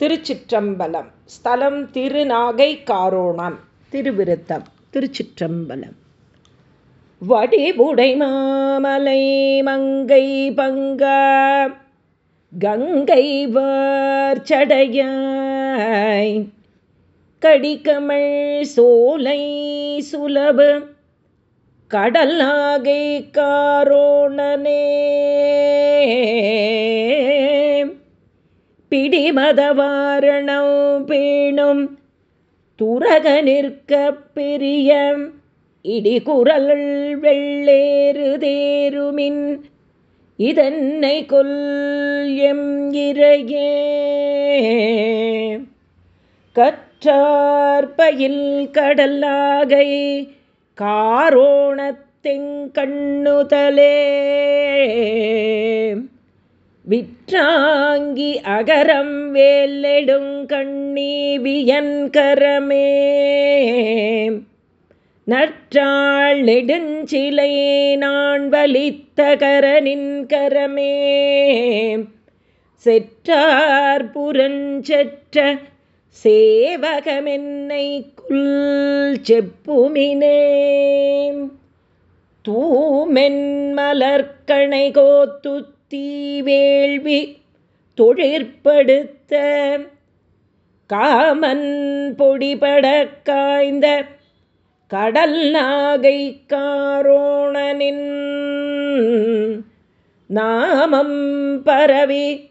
திருச்சிற்றம்பலம். ஸ்தலம் திருநாகை காரோணம் திருவிருத்தம் திருச்சிற்றம்பலம். வடிபுடை மாமலை மங்கை பங்க கங்கை வார்ச்சடையாய் கடிக்கமள் சோலை சுலபு கடல் நாகை காரோணனே பிடிமதவாரணம் பேணும். துரக நிற்க பெரிய இடிகுரல் வெள்ளேறு தேருமின். இதன்னை கொல் எம் இறையே. கற்றார்பயில் கடலாகை காரோணத்தெங்கண்ணுதலே விற்றாங்கி அகரம் வேலெடும் கண்ணீவியன் கரமே. நற்றாள் நெடுஞ்சிலை நான் வலித்த கரனின் கரமே. செற்றார் புறஞ்செற்ற சேவகமென்னை குல் செப்புமினே. தூமென் மலர்கணை கோத்து தீவேள்வி தொழிற்படுத்த காமன் பொடிபட காய்ந்த கடல் நாகை காரோணனின் நாமம் பரவி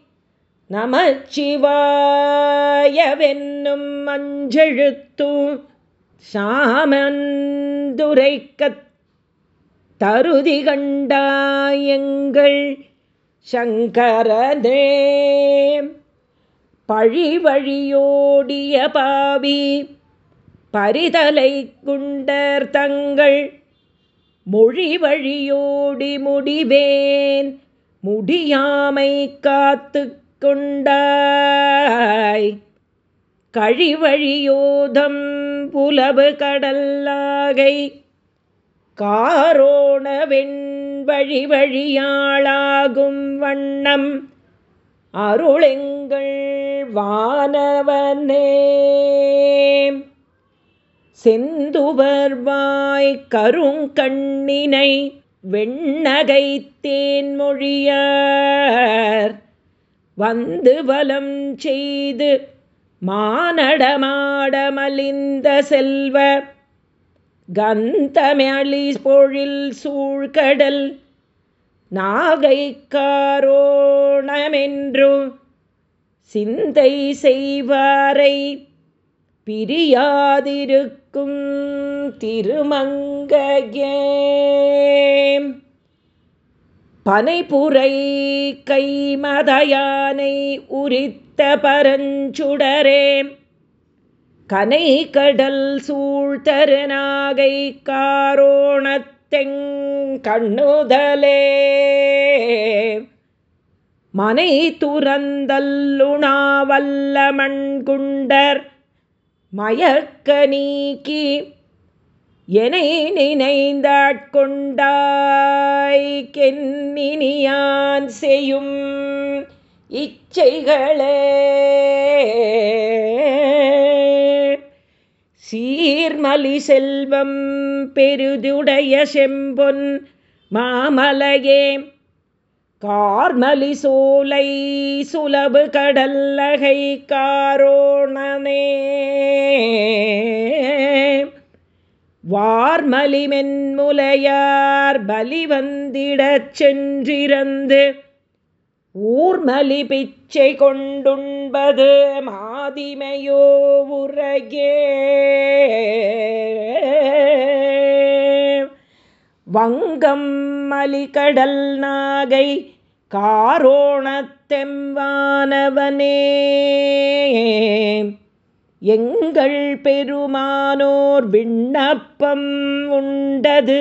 நமச்சிவாயவென்னும் மஞ்செழுத்து சாமந்துரைக்கத் தருதி கண்டாயங்கள் சங்கரதே பழி வழியோடிய பாவி பரிதலை குண்டர் தங்கள் மொழி வழியோடி முடிவேன் முடியாமை காத்து கொண்டாய். கழிவழியோதம் புலவு கடல்லாகை காரோ காரோண வெண்வழி வழியாளாகும் வண்ணம். அருளெங்கள் வானவனே. செந்துவர்வாய் கருங்கண்ணினை வெண்ணகை தேன்மொழியார். வந்து வலம் செய்து மானடமாடமலிந்த செல்வ கந்தமளி பொழில் சூழ்கடல் நாகைக்காரோணமென்று சிந்தை செய்வாரை பிரியாதிருக்கும் திருமங்கையே. பனைபுரை கைமதயானை உரித்த பரஞ்சுடரே கனை கடல் சூழ்தருநாகை காரோணத்தெங் கண்ணுதலே மனை துறந்தல்லுணாவல்ல மண்குண்டர் மயக்க நீக்கி எனை நினைந்தாட்கொண்டாய் கென்னினியான் செய்யும் இச்சைகளே. சீர்மலி செல்வம் பெருதுடைய செம்பொன் மாமலையே. கார்மலி சோலை சுலபு கடல்லகை காரோணனே. வார்மலி மென்முலையார் பலி வந்திடச் சென்றிருந்து ஊர்மலி பிச்சை கொண்டுண்பது மாதிமையோ உரகே வங்கம் மலிகடல் நாகை காரோணத்தெம்பானவனே எங்கள் பெருமானோர் விண்ணப்பம் உண்டது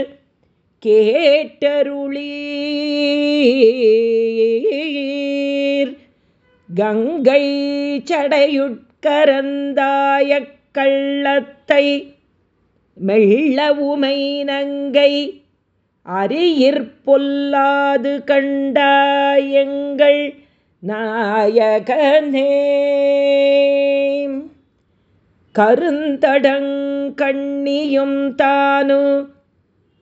கேட்டருளீர். கங்கை சடையுட்கரந்தாய கள்ளத்தை மெல்ல நங்கை அரியிற்பொல்லாது கண்டாயங்கள் நாயகனே. கருந்தடங்கண்ணியும் தானு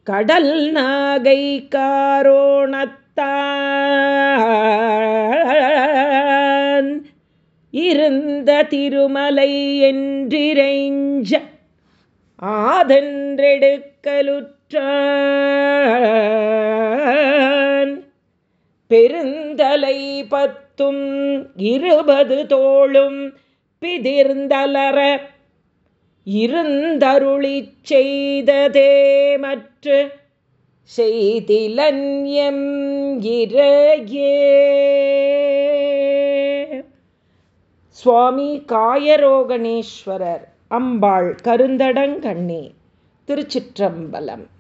கடல் நாகை காரோணத்தான். இருந்த திருமலை என்றிரைஞ்ச ஆதென்றெடுக்கலுற்றான். பெருந்தலை பத்தும் இருபது தோளும் பிதிர்ந்தலர இருந்தருளி செய்ததே மற்ற செய்திலன்யம் இறையே. சுவாமி காயரோகணேஸ்வரர் அம்பாள் கருந்தடங்கண்ணே திருச்சிற்றம்பலம்.